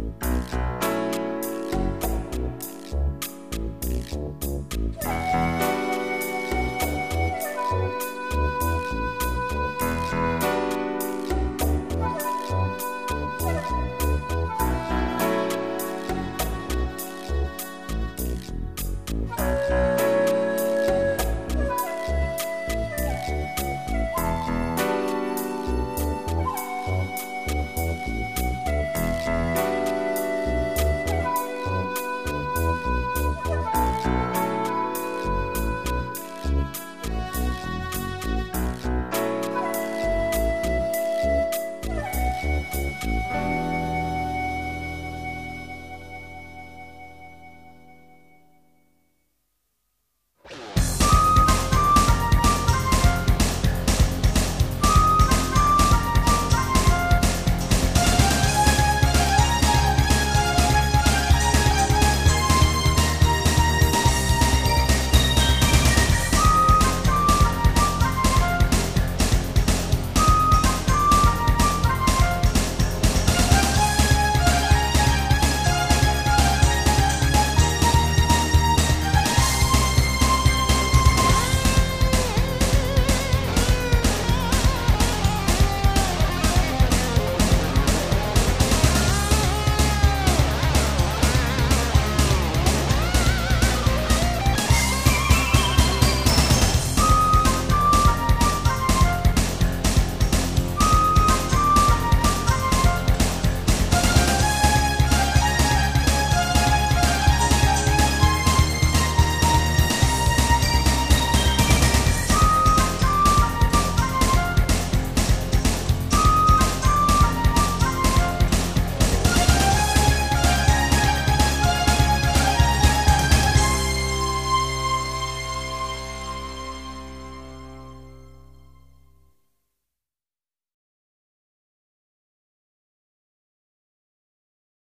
Musik Bye.